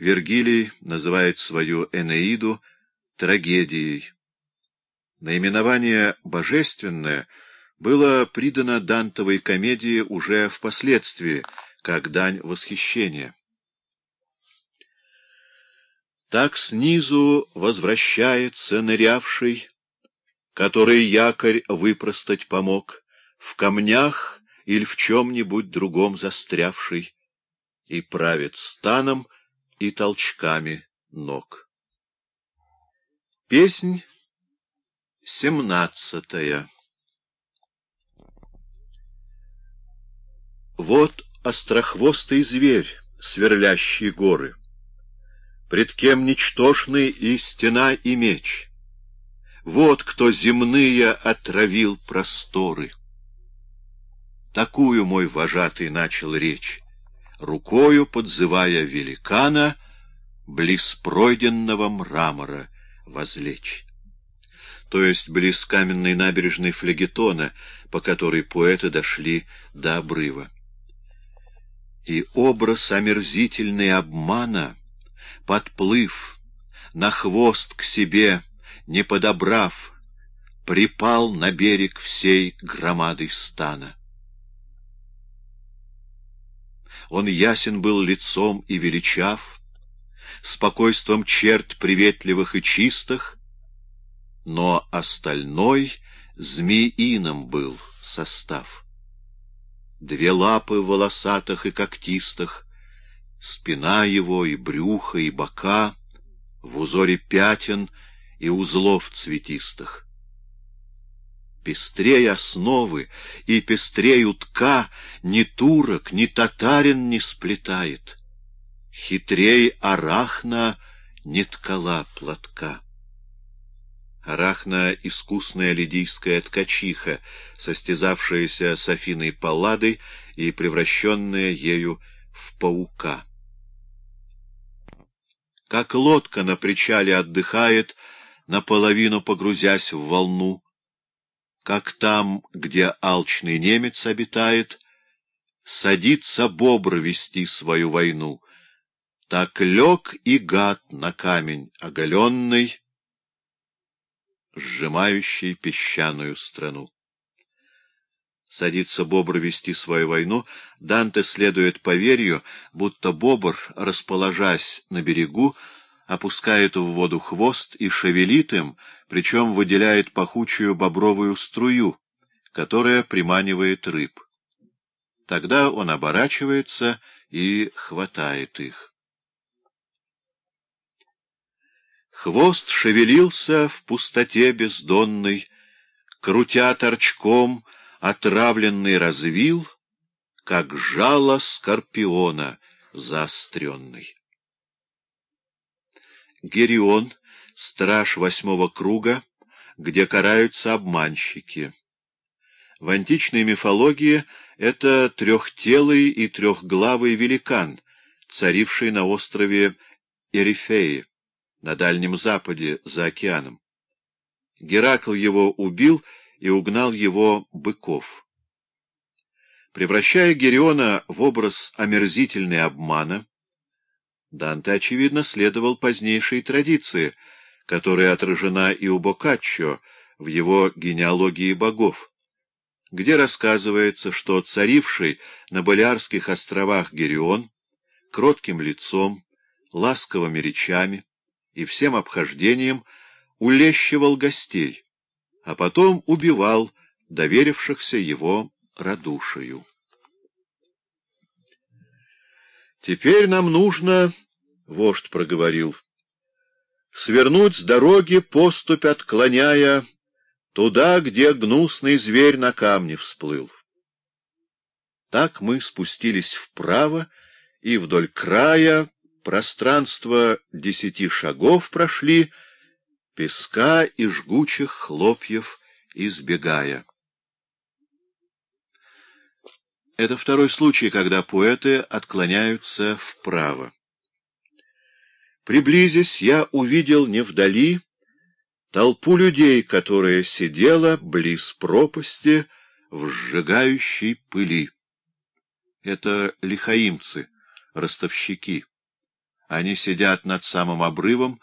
Вергилий называет свою Энеиду трагедией. Наименование «божественное» было придано Дантовой комедии уже впоследствии, как дань восхищения. Так снизу возвращается нырявший, который якорь выпростать помог, в камнях или в чем-нибудь другом застрявший, и правит станом и толчками ног. Песнь семнадцатая Вот острохвостый зверь, сверлящий горы, Пред кем ничтожный и стена, и меч. Вот кто земные отравил просторы. Такую мой вожатый начал речь, Рукою подзывая великана Близ пройденного мрамора возлечь то есть близ каменной набережной Флегетона, по которой поэты дошли до обрыва. И образ омерзительный обмана, подплыв, на хвост к себе, не подобрав, припал на берег всей громадой стана. Он ясен был лицом и величав, спокойством черт приветливых и чистых, но остальной змеиным был состав. Две лапы волосатых и когтистых, спина его и брюхо, и бока, в узоре пятен и узлов цветистых. Пестрей основы и пестрей утка ни турок, ни татарин не сплетает, хитрей арахна не ткала платка. Арахна — искусная лидийская ткачиха, состязавшаяся с Афиной Палладой и превращенная ею в паука. Как лодка на причале отдыхает, наполовину погрузясь в волну, как там, где алчный немец обитает, садится бобр вести свою войну, так лег и гад на камень оголенный, сжимающий песчаную страну. Садится бобр вести свою войну, Данте следует поверью, будто бобр, расположась на берегу, опускает в воду хвост и шевелит им, причем выделяет пахучую бобровую струю, которая приманивает рыб. Тогда он оборачивается и хватает их. Хвост шевелился в пустоте бездонной, Крутя торчком отравленный развил, Как жало скорпиона заостренный. Герион — страж восьмого круга, где караются обманщики. В античной мифологии это трехтелый и трехглавый великан, царивший на острове Эрифеи на Дальнем Западе, за океаном. Геракл его убил и угнал его быков. Превращая Гериона в образ омерзительной обмана, Данте, очевидно, следовал позднейшей традиции, которая отражена и у Боккаччо в его «Генеалогии богов», где рассказывается, что царивший на Балиарских островах Герион кротким лицом, ласковыми речами, и всем обхождением улещивал гостей, а потом убивал доверившихся его радушию. «Теперь нам нужно, — вождь проговорил, — свернуть с дороги, поступь отклоняя, туда, где гнусный зверь на камне всплыл. Так мы спустились вправо и вдоль края Пространство десяти шагов прошли, песка и жгучих хлопьев избегая. Это второй случай, когда поэты отклоняются вправо. Приблизясь, я увидел не вдали толпу людей, которая сидела близ пропасти в сжигающей пыли. Это лихаимцы, ростовщики. Они сидят над самым обрывом,